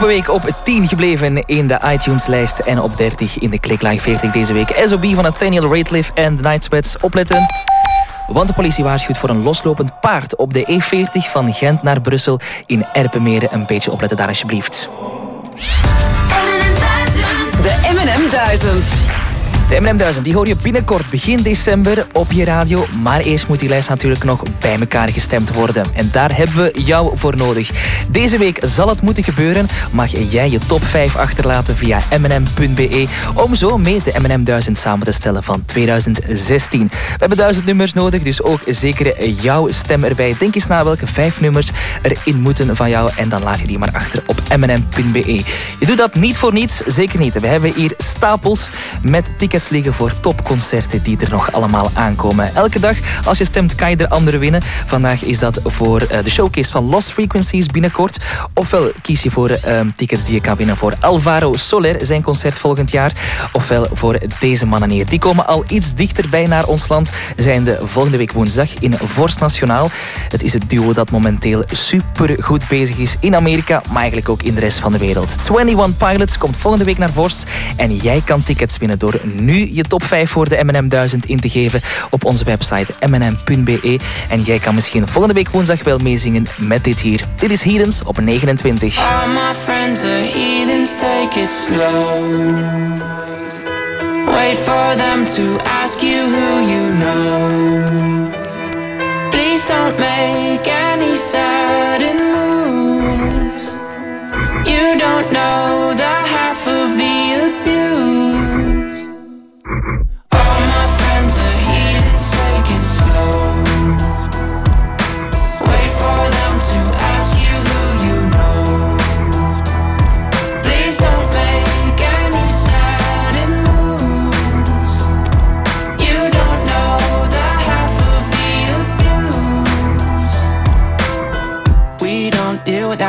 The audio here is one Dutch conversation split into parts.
Afgelopen week op 10 gebleven in de iTunes-lijst en op 30 in de Clickline 40 deze week. SOB van Nathaniel Rateliff en The Night Sweats. Opletten. Want de politie waarschuwt voor een loslopend paard op de E40 van Gent naar Brussel in Erpenmeren. Een beetje opletten daar alsjeblieft. De M&M 1000. De M&M 1000 die hoor je binnenkort begin december op je radio. Maar eerst moet die lijst natuurlijk nog bij elkaar gestemd worden. En daar hebben we jou voor nodig. Deze week zal het moeten gebeuren. Mag jij je top 5 achterlaten via mnm.be. Om zo mee de M&M 1000 samen te stellen van 2016. We hebben 1000 nummers nodig, dus ook zeker jouw stem erbij. Denk eens na welke 5 nummers erin moeten van jou. En dan laat je die maar achter op mnm.be. Je doet dat niet voor niets, zeker niet. We hebben hier stapels met tickets liggen voor topconcerten die er nog allemaal aankomen. Elke dag, als je stemt, kan je er andere winnen. Vandaag is dat voor eh, de showcase van Lost Frequencies binnenkort. Ofwel kies je voor uh, tickets die je kan winnen voor Alvaro Soler, zijn concert volgend jaar. Ofwel voor deze mannen hier. Die komen al iets dichterbij naar ons land. Zijn de volgende week woensdag in Vorst Nationaal. Het is het duo dat momenteel super goed bezig is in Amerika, maar eigenlijk ook in de rest van de wereld. 21 Pilots komt volgende week naar Vorst. En jij kan tickets winnen door nu nu je top 5 voor de M&M 1000 in te geven op onze website mnm.be. En jij kan misschien volgende week woensdag wel meezingen met dit hier. Dit is Heathens op 29. All my friends are heathens, take it slow. Wait for them to ask you who you know.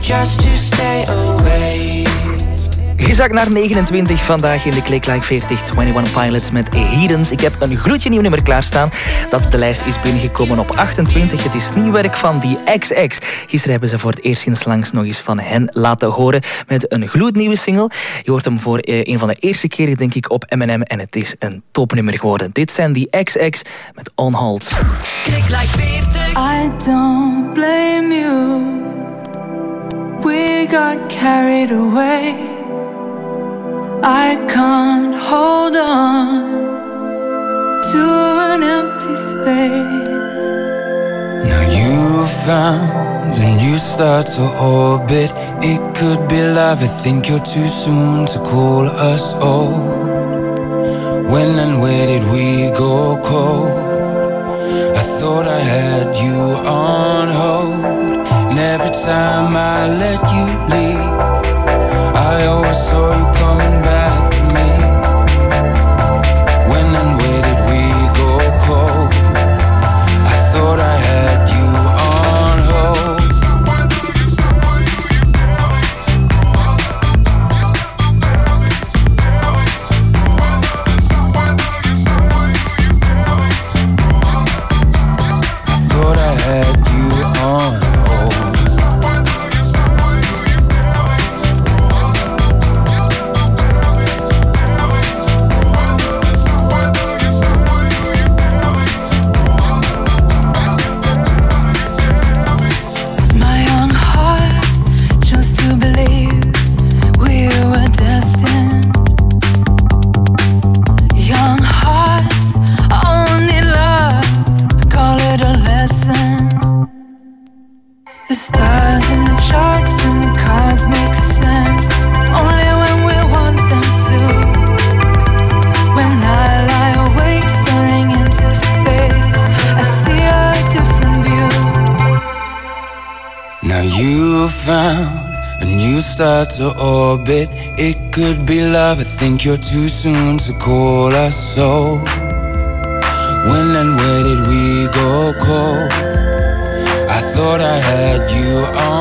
Just to stay away. Gezakt naar 29 vandaag in de Click Like 40 21 Pilots met Heathens. Ik heb een gloedje nieuw nummer klaarstaan dat op de lijst is binnengekomen op 28. Het is nieuw werk van die XX. Gisteren hebben ze voor het eerst sinds langs nog eens van hen laten horen met een gloednieuwe single. Je hoort hem voor eh, een van de eerste keren denk ik op M&M en het is een topnummer geworden. Dit zijn die XX met On Hold. Click Like 40 I don't blame you we got carried away. I can't hold on to an empty space. Now you found a new start to orbit. It could be love. I think you're too soon to call us old. When and where did we go cold? I thought I had you on hold. Every time I let you leave, I always saw you coming back orbit. It could be love. I think you're too soon to call us so. When and where did we go cold? I thought I had you on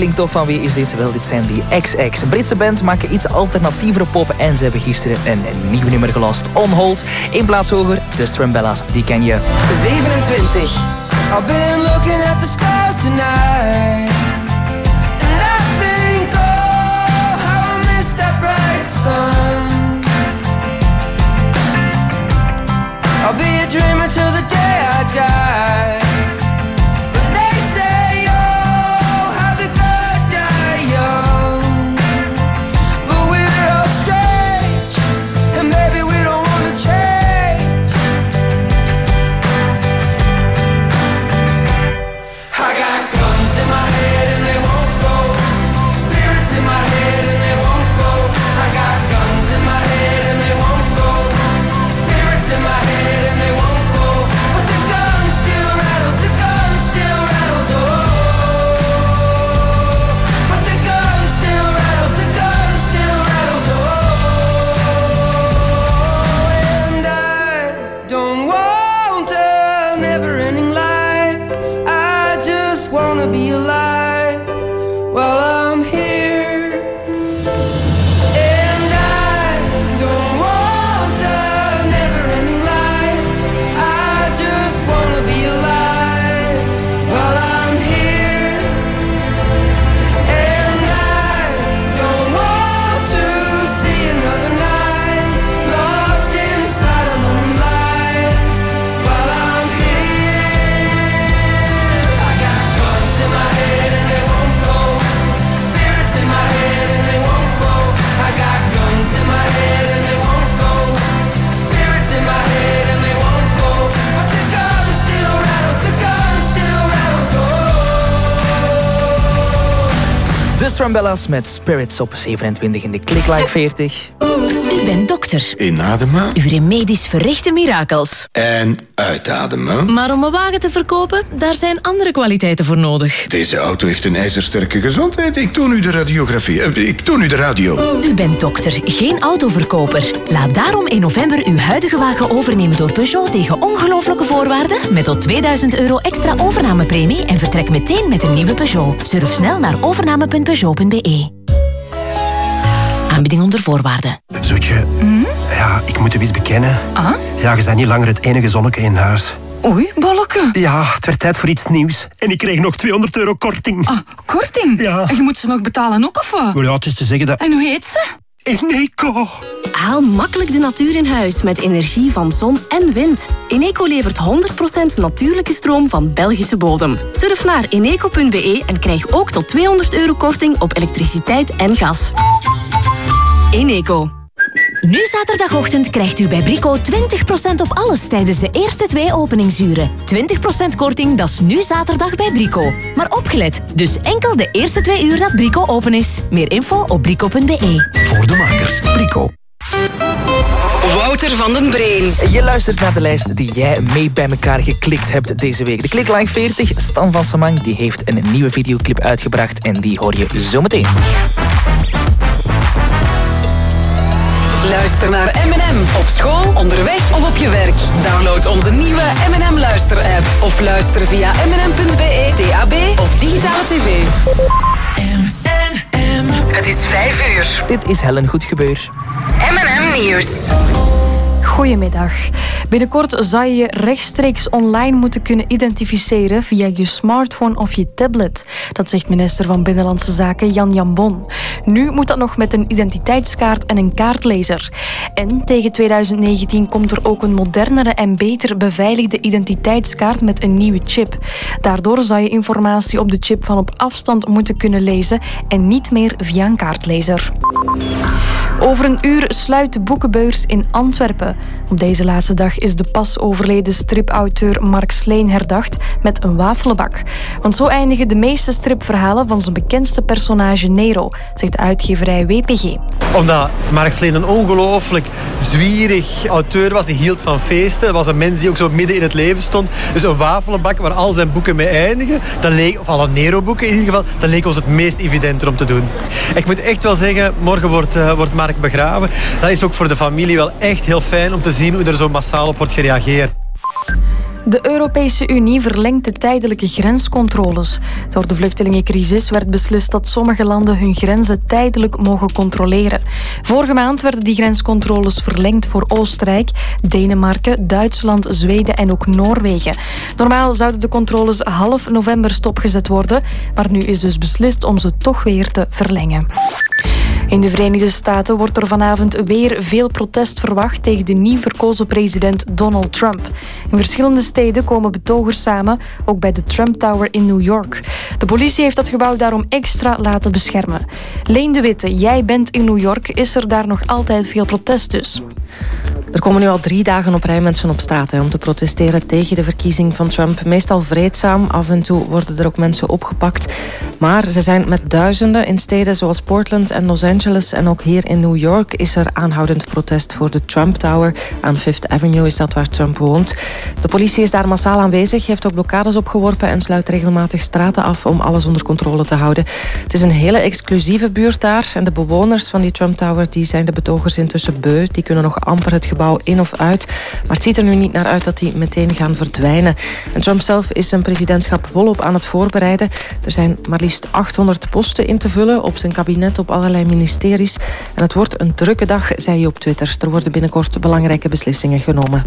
klinkt tof, van wie is dit? Wel, dit zijn die XX. Een Britse band maken iets alternatievere pop en ze hebben gisteren een, nieuw nummer gelost. On Hold, één plaats hoger, de Strambella's, die ken je. 27. I've been looking at the stars tonight. De Strambella's met Spirits op 27 in de Clicklight 40. Bent dokter. Inademen Uw remedies verrichten mirakels. en uitademen. Maar om een wagen te verkopen, daar zijn andere kwaliteiten voor nodig. Deze auto heeft een ijzersterke gezondheid. Ik toon u de radiografie. Eh, Ik toon u de radio. U bent dokter, geen autoverkoper. Laat daarom in november uw huidige wagen overnemen door Peugeot tegen ongelooflijke voorwaarden met tot 2000 euro extra overnamepremie en vertrek meteen met een nieuwe Peugeot. Surf snel naar overname.peugeot.be. Aanbieding onder voorwaarden. Zoetje, ja, ik moet u iets bekennen. Ah? Ja, je bent niet langer het enige zonneke in huis. Oei, bolleke. Ja, het werd tijd voor iets nieuws. En ik kreeg nog 200 euro korting. Ah, korting? Ja. En je moet ze nog betalen ook, of wat? Wel ja, het is te zeggen dat... En hoe heet ze? Eneco. Haal makkelijk de natuur in huis met energie van zon en wind. Eneco levert 100% natuurlijke stroom van Belgische bodem. Surf naar eneco.be en krijg ook tot 200 euro korting op elektriciteit en gas. Eneco. Nu zaterdagochtend krijgt u bij Brico 20% op alles tijdens de eerste twee openingsuren. 20% korting, dat is nu zaterdag bij Brico. Maar opgelet, dus enkel de eerste twee uur dat Brico open is. Meer info op brico.be. Voor de makers. Brico. Wouter van den Breen. Je luistert naar de lijst die jij mee bij elkaar geklikt hebt deze week. De Klikline 40, Stan van Samang, die heeft een nieuwe videoclip uitgebracht en die hoor je zometeen. Luister naar M&M op school, onderweg of op je werk. Download onze nieuwe M&M luister-app of luister via mnm.be, DAB of digitale tv. M&M. Het is 5 uur. Dit is Helen Goedgebeur. M&M nieuws. Goedemiddag. Binnenkort zou je je rechtstreeks online moeten kunnen identificeren via je smartphone of je tablet. Dat zegt minister van Binnenlandse Zaken Jan Jambon. Nu moet dat nog met een identiteitskaart en een kaartlezer. En tegen 2019 komt er ook een modernere en beter beveiligde identiteitskaart met een nieuwe chip. Daardoor zou je informatie op de chip van op afstand moeten kunnen lezen en niet meer via een kaartlezer. Over een uur sluit de boekenbeurs in Antwerpen. Op deze laatste dag is de pas overleden stripauteur Mark Sleen herdacht met een wafelbak. Want zo eindigen de meeste stripverhalen van zijn bekendste personage Nero, zegt uitgeverij WPG. Omdat Mark Sleen een ongelooflijk zwierig auteur was. Die hield van feesten. Was een mens die ook zo midden in het leven stond. Dus een wafelbak waar al zijn boeken mee eindigen. Dat leek, of alle Nero-boeken in ieder geval. Dat leek ons het meest evident om te doen. Ik moet echt wel zeggen, morgen wordt, eh, wordt Mark begraven. Dat is ook voor de familie wel echt heel fijn om te zien hoe er zo massaal op wordt gereageerd. De Europese Unie verlengt de tijdelijke grenscontroles. Door de vluchtelingencrisis werd beslist dat sommige landen hun grenzen tijdelijk mogen controleren. Vorige maand werden die grenscontroles verlengd voor Oostenrijk, Denemarken, Duitsland, Zweden en ook Noorwegen. Normaal zouden de controles half november stopgezet worden, maar nu is dus beslist om ze toch weer te verlengen. In de Verenigde Staten wordt er vanavond weer veel protest verwacht tegen de nieuw verkozen president Donald Trump. In verschillende steden komen betogers samen, ook bij de Trump Tower in New York. De politie heeft dat gebouw daarom extra laten beschermen. Leen de Witte, jij bent in New York. Is er daar nog altijd veel protest dus? Er komen nu al drie dagen op rij mensen op straat hè, om te protesteren tegen de verkiezing van Trump. Meestal vreedzaam, af en toe worden er ook mensen opgepakt. Maar ze zijn met duizenden in steden zoals Portland en Los Angeles. En ook hier in New York is er aanhoudend protest voor de Trump Tower. Aan Fifth Avenue is dat waar Trump woont. De politie is daar massaal aanwezig, heeft ook blokkades opgeworpen en sluit regelmatig straten af om alles onder controle te houden. Het is een hele exclusieve buurt daar. En de bewoners van die Trump Tower die zijn de betogers intussen beu. Die kunnen nog amper het gebouw in of uit. Maar het ziet er nu niet naar uit dat die meteen gaan verdwijnen. En Trump zelf is zijn presidentschap volop aan het voorbereiden. Er zijn maar liefst 800 posten in te vullen op zijn kabinet, op allerlei ministeries. En het wordt een drukke dag, zei hij op Twitter. Er worden binnenkort belangrijke beslissingen genomen.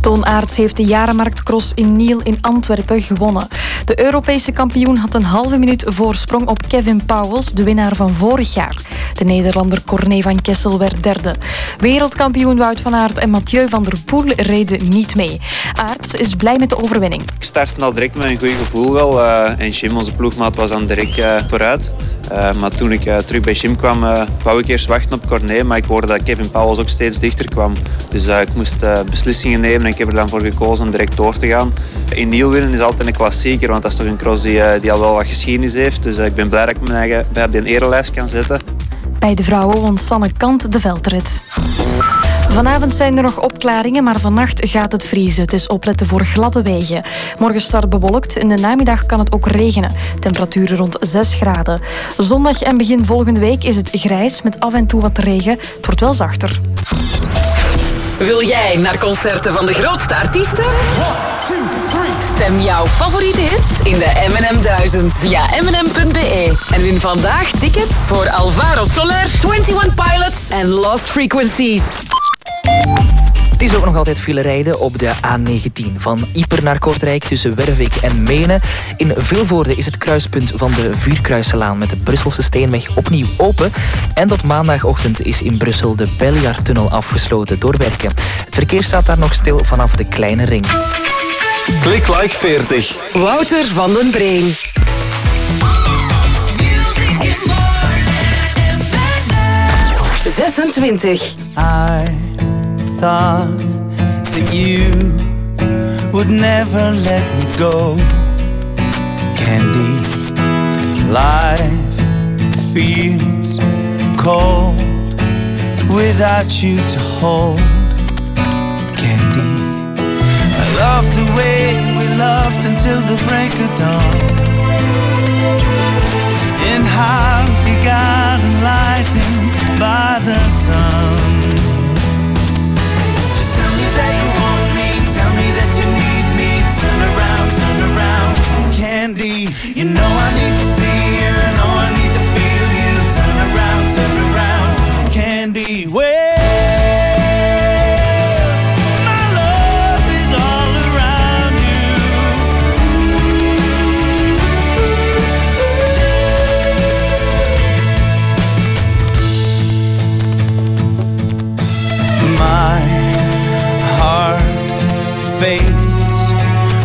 Toon Aerts heeft de Jarenmarktcross in Niel in Antwerpen gewonnen. De Europese kampioen had een halve minuut voorsprong op Kevin Powels, de winnaar van vorig jaar. De Nederlander Corné van Kessel werd derde. Wereldkampioen Wout van Aert en Mathieu van der Poel reden niet mee. Aerts is blij met de overwinning. Ik startte al direct met een goed gevoel wel. eh, en Jim, onze ploegmaat, was dan direct eh, vooruit. Eh, maar toen ik eh, terug bij Jim kwam, eh, wou ik eerst wachten op Corné. Maar ik hoorde dat Kevin Powels ook steeds dichter kwam. Dus eh, ik moest eh, beslissingen nemen en ik heb er dan voor gekozen om direct door te gaan. In Niel winnen is altijd een klassieker, want dat is toch een cross die, die al wel wat geschiedenis heeft. Dus ik ben blij dat ik mijn eigen bij op die erenlijst kan zetten. Bij de vrouwen won Sanne Kant de veldrit. Vanavond zijn er nog opklaringen, maar vannacht gaat het vriezen. Het is opletten voor gladde wegen. Morgen start bewolkt. In de namiddag kan het ook regenen. Temperaturen rond 6 graden. Zondag en begin volgende week is het grijs met af en toe wat regen. Het wordt wel zachter. Wil jij naar concerten van de grootste artiesten? Stem jouw favoriete hits in de M&M 1000 via mnm.be. En win vandaag tickets voor Alvaro Soler, 21 Pilots en Lost Frequencies. Het is ook nog altijd file rijden op de A19 van Ieper naar Kortrijk tussen Wervik en Menen. In Vilvoorde is het kruispunt van de Vuurkruiselaan met de Brusselse Steenweg opnieuw open. En tot maandagochtend is in Brussel de Beljaartunnel afgesloten door werken. Het verkeer staat daar nog stil vanaf de kleine ring. Klik like 40. Wouter van den Breen. Zesentwintig. I thought that you would never let me go. Candy, life feels cold without you to hold. Candy, I love the way we loved until the break of dawn. And how we got enlightened by the sun.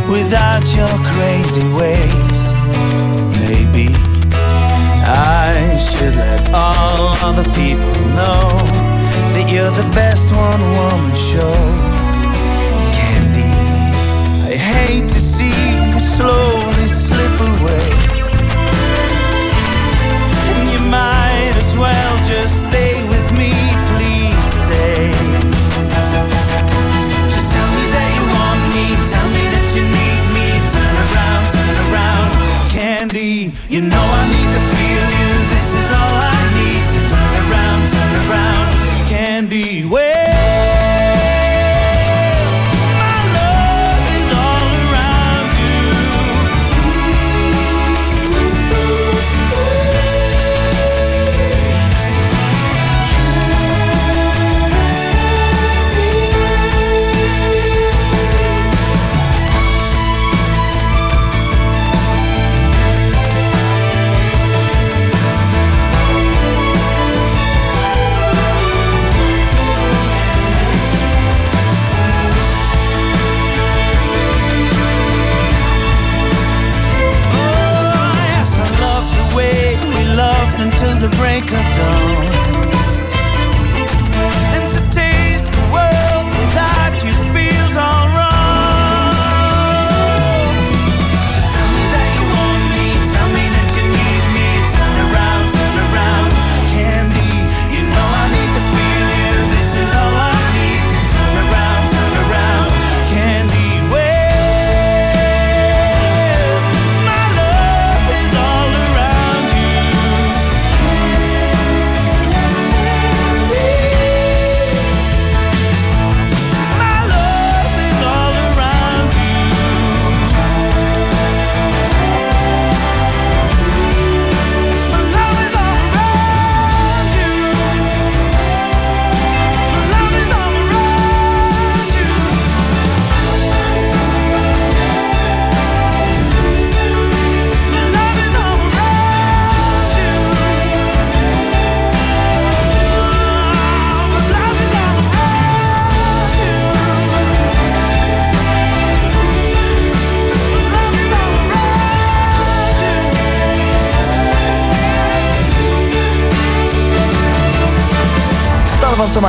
Without your crazy ways. Other people know that you're the best one woman show. Candy, I hate to see you slowly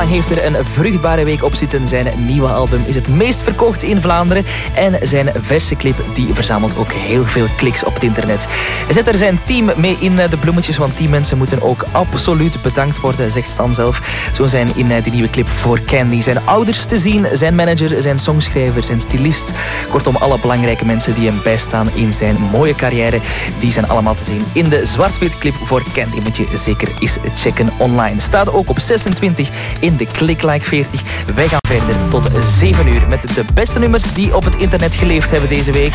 heeft er een vruchtbare week op zitten. Zijn nieuwe album is het meest verkocht in Vlaanderen. En zijn verse clip die verzamelt ook heel veel kliks op het internet. Zet er zijn team mee in eh, de bloemetjes, want die mensen moeten ook absoluut bedankt worden, zegt Stan zelf. Zo zijn in eh, die nieuwe clip voor Candy zijn ouders te zien, zijn manager, zijn songschrijver, zijn stylist. Kortom, alle belangrijke mensen die hem bijstaan in zijn mooie carrière, die zijn allemaal te zien in de zwart-wit clip voor Candy. Moet je zeker eens checken online. Staat ook op 26 in de Click Like 40. Wij gaan verder tot 7 uur met de beste nummers die op het internet geleefd hebben deze week.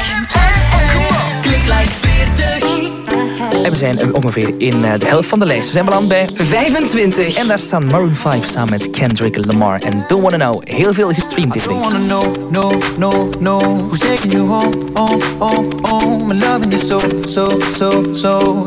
Klik like 40. En we zijn ongeveer in eh, de helft van de lijst. We zijn beland bij 25. En daar staan Maroon 5 samen met Kendrick Lamar en Don't Wanna Know. Heel veel gestreamd dit week. don't wanna know, no, no, no Who's taking you home, home, home, home And loving you so, so, so, so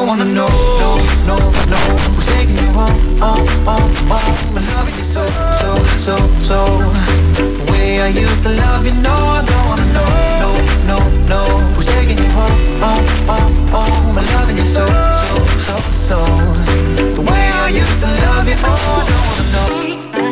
Don't wanna know, no, no, no Who's taking you home, oh, oh, oh I'm loving you so, so, so, so. The way I used to love you, no I don't wanna know, no, no, no Who's taking you home, oh, oh, oh I'm loving you so, so, so, so. The way I used to love you, oh I don't wanna know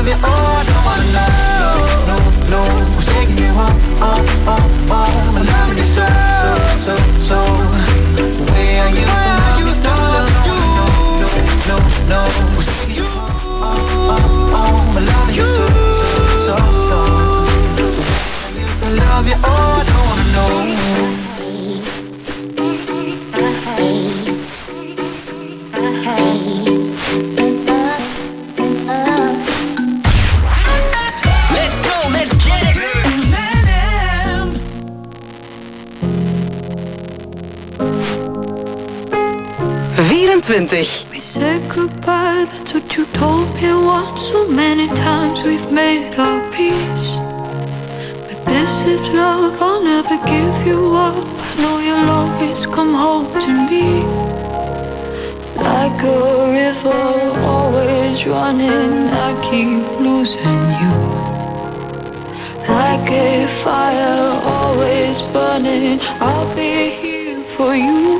love you, oh I don't wanna know, no, no. Who's taking you home, oh, oh, oh I'm loving you so, so, so, so The way I used to love you, no, no, no, no, Who's taking you home, oh, oh I'm you so, so, so, love you, oh I don't wanna know 24. We said goodbye, that's what you told me once. So many times we've made our peace. But this is love, I'll never give you up. I know you'll always come home to me. Like a river, always running, I keep losing you. Like a fire, always burning, I'll be here for you.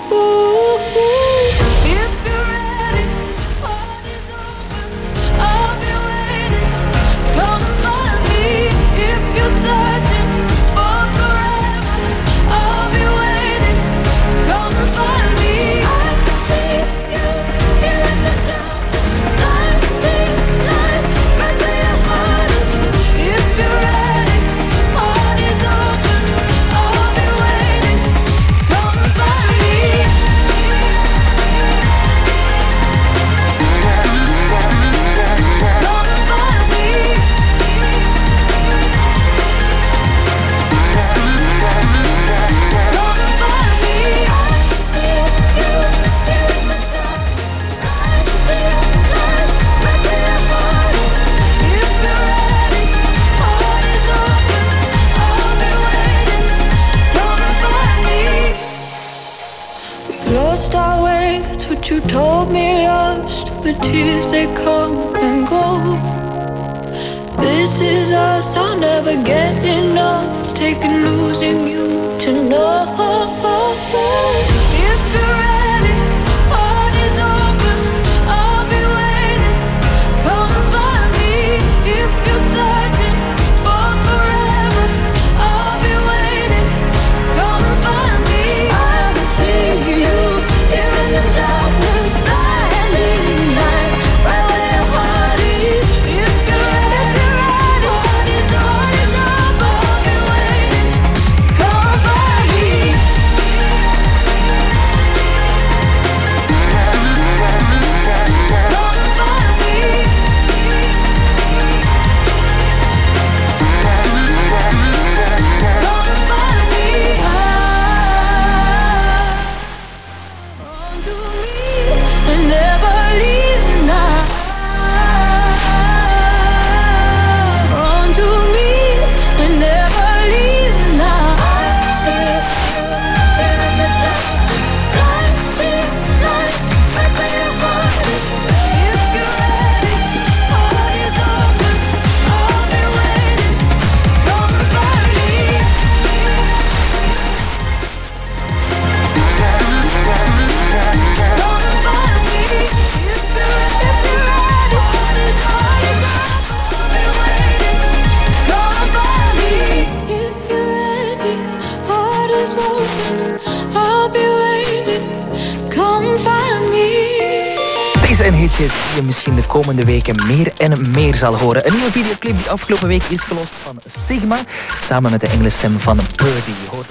Komende weken meer en meer zal horen. Een nieuwe videoclip die afgelopen week is gelost van Sigma. Samen met de Engelse stem van Birdie. Hoort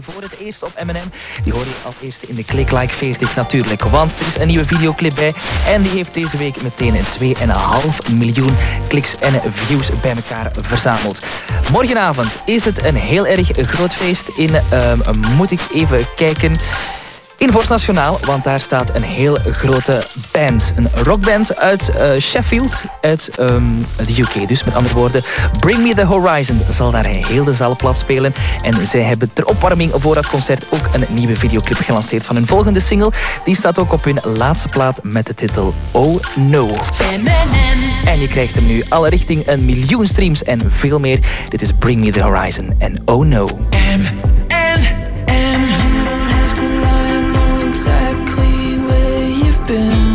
voor het eerst op M&M. Die hoor je als eerste in de Click Like 40 natuurlijk. Want er is een nieuwe videoclip bij. En die heeft deze week meteen 2,5 miljoen kliks en views bij elkaar verzameld. Morgenavond is het een heel erg groot feest in... ehm, moet ik even kijken... In Nationaal, want daar staat een heel grote band. Een rockband uit eh, Sheffield, uit ehm, de UK. Dus met andere woorden, Bring Me The Horizon zal daar heel de zaal plat spelen. En zij hebben ter opwarming voor dat concert ook een nieuwe videoclip gelanceerd van hun volgende single. Die staat ook op hun laatste plaat met de titel Oh No. En je krijgt hem nu alle richting een miljoen streams en veel meer. Dit is Bring Me The Horizon en Oh No. Where.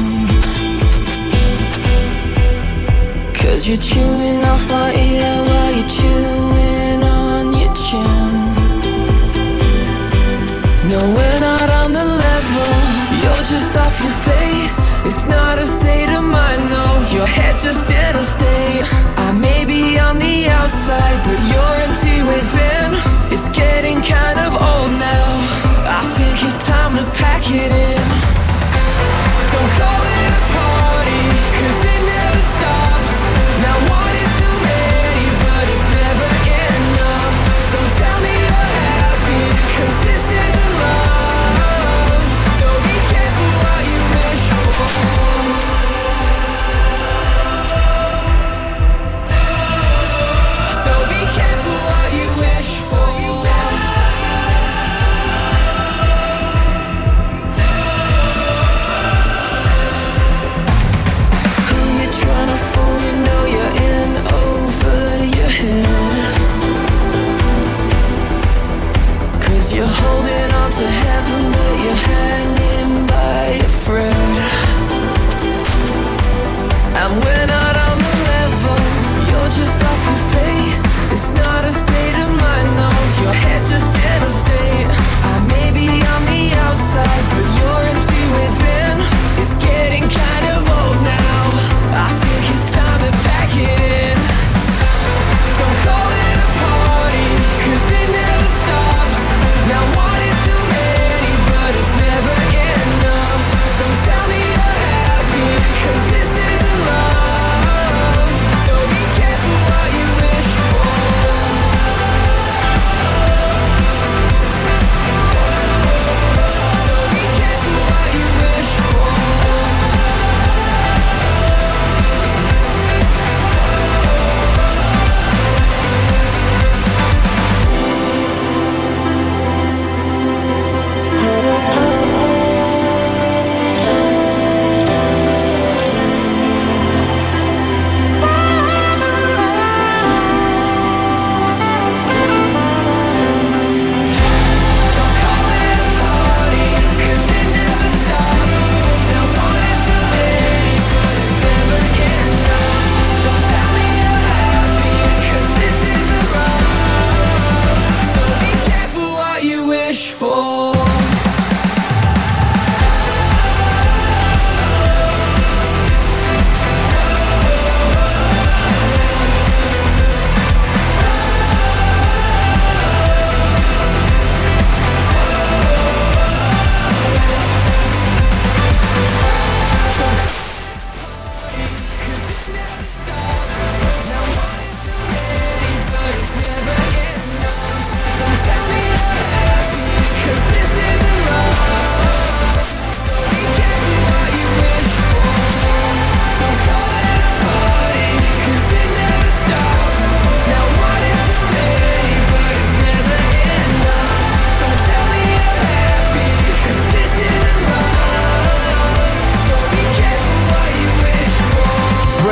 Cause you're chewing off my ear while you're chewing on your chin. No, we're not on the level. You're just off your face. It's not a state of mind, no. Your head's just in a state. I may be on the outside, but you're empty within. It's getting kind of old now. I think it's time to pack it in. Don't call it a party, cause it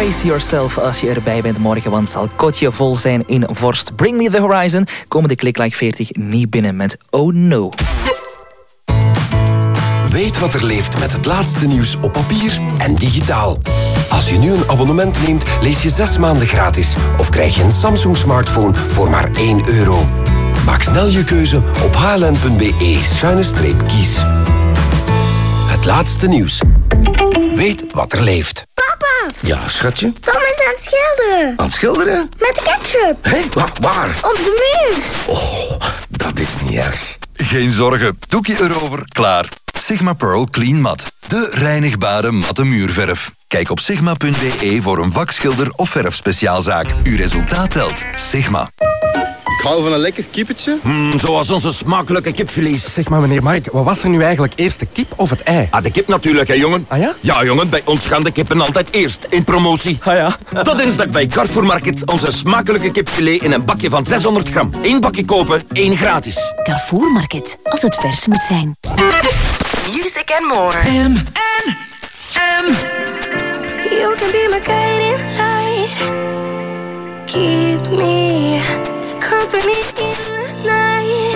Brace yourself als je erbij bent morgen, want zal kotje vol zijn in Vorst. Bring Me The Horizon komen de Click Like 40 niet binnen met Oh No. Weet wat er leeft met het laatste nieuws op papier en digitaal. Als je nu een abonnement neemt, lees je zes maanden gratis of krijg je een Samsung smartphone voor maar 1 euro. Maak snel je keuze op hln.be-kies. Het laatste nieuws. Weet wat er leeft. Papa, Ja, schatje? Tom is aan het schilderen. Aan het schilderen? Met de ketchup. Hé, waar, waar? Op de muur. Dat is niet erg. Geen zorgen, doekje erover, klaar. Sigma Pearl Clean Mat. De reinigbare matte muurverf. Kijk op sigma.be voor een vakschilder of verfspeciaalzaak. Uw resultaat telt. Sigma. Hou van een lekker kippetje. Mm, zoals onze smakelijke kipfilet. Zeg maar, meneer Mark, wat was er nu eigenlijk eerst, de kip of het ei? Ah, de kip natuurlijk, hè, jongen. Ah ja? Ja, jongen, bij ons gaan de kippen altijd eerst in promotie. Ah ja? Tot dinsdag bij Carrefour Market onze smakelijke kipfilet in een bakje van 600 gram. Eén bakje kopen, één gratis. Carrefour Market, als het vers moet zijn. Music and more. M M You can be my guiding light. Keep me company in the night.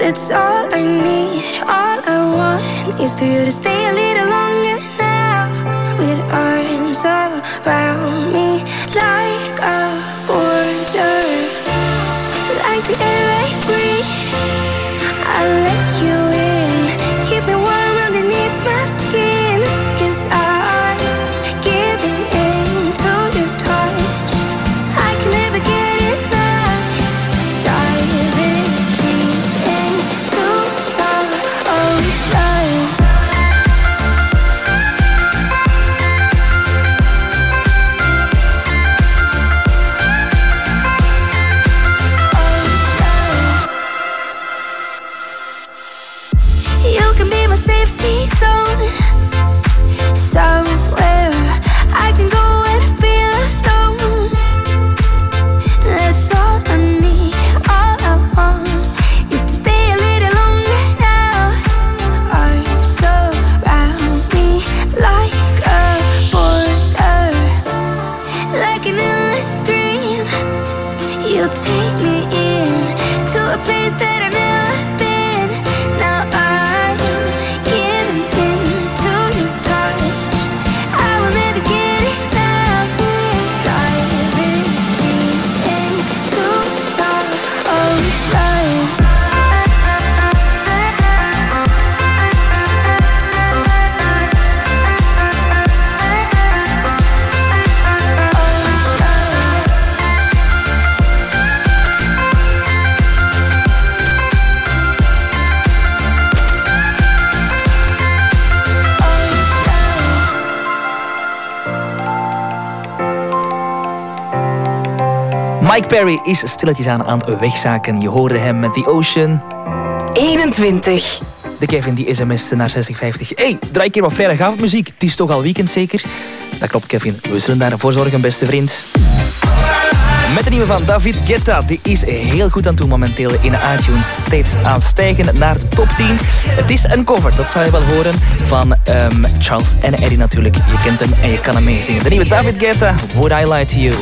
That's all I need. All I want is for you to stay a little longer now. With arms around me like a Perry is stilletjes aan aan het wegzaken. Je hoorde hem met The Ocean. 21. De Kevin die sms'te naar 6050. hey, draai een keer wat vrijdagavondmuziek. Het is toch al weekend zeker? Dat klopt Kevin. We zullen daarvoor zorgen, beste vriend. Met de nieuwe van David Guetta. Die is heel goed aan toe momenteel in de iTunes. Steeds aan het stijgen naar de top 10. Het is een cover, dat zal je wel horen, van ehm, Charles en Eddie natuurlijk. Je kent hem en je kan hem meezingen. De nieuwe David Guetta, Would I Lie To You.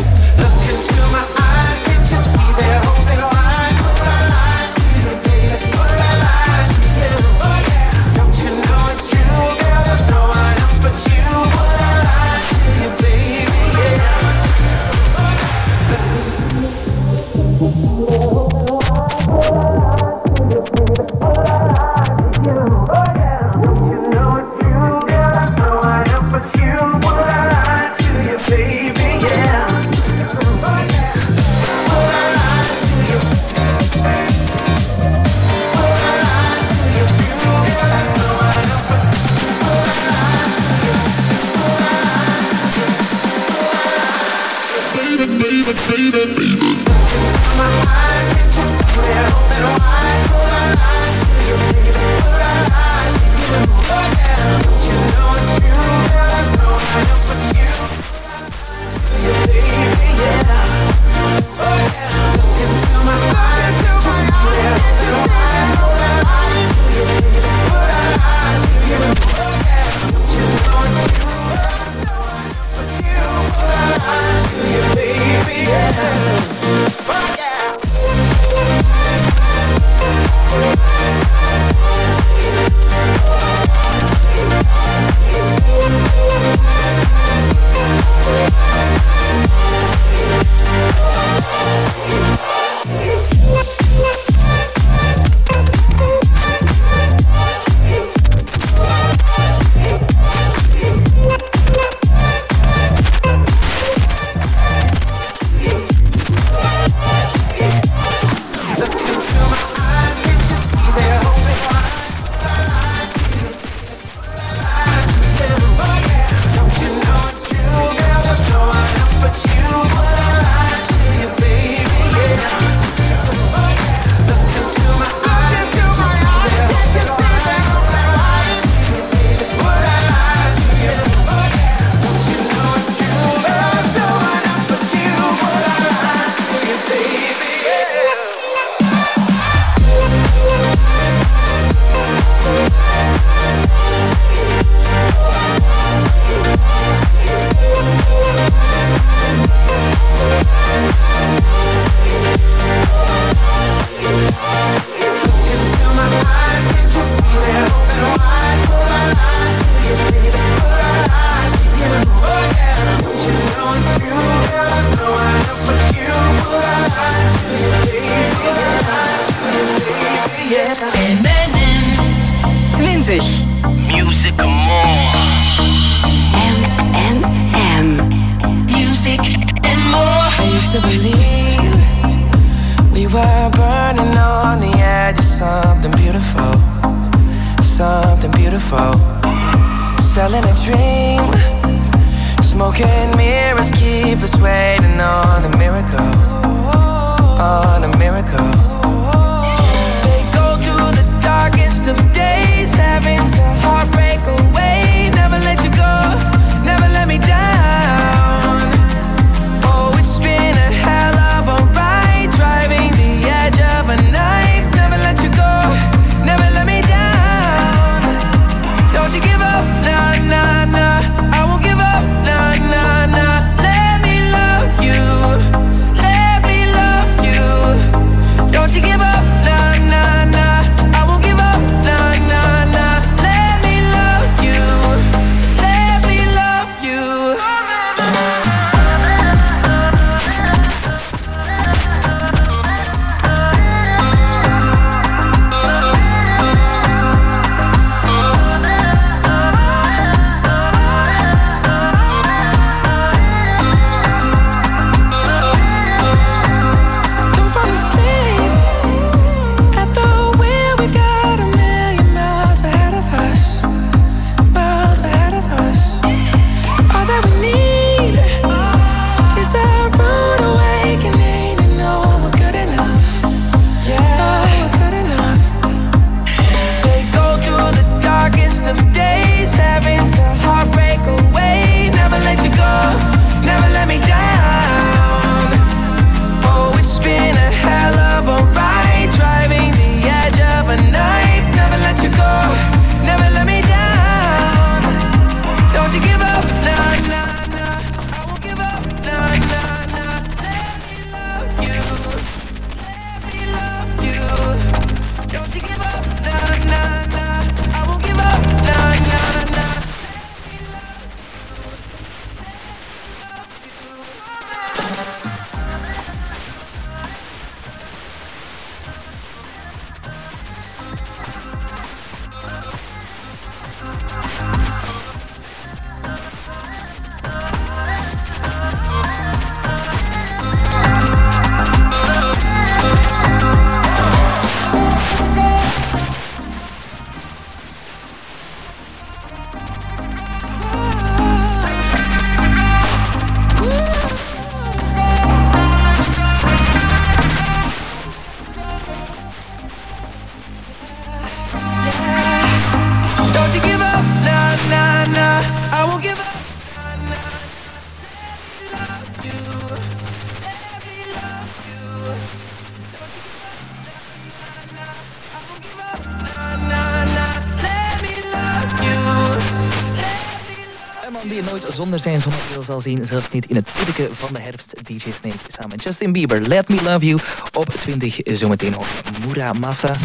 Er zijn zonnebril zal zien. Zelfs niet in het piddeke van de herfst. DJ Snake samen met Justin Bieber. Let Me Love You. Op 20 zometeen meteen je Mura Massa.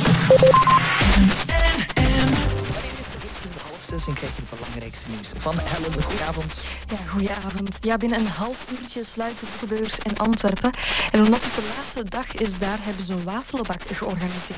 en krijg je het belangrijkste nieuws van Helen. Goedenavond. Ja, goedenavond. Ja, binnen een half uurtje sluit de boekenbeurs in Antwerpen. En omdat het de laatste dag is, daar hebben ze een wafelenbak georganiseerd.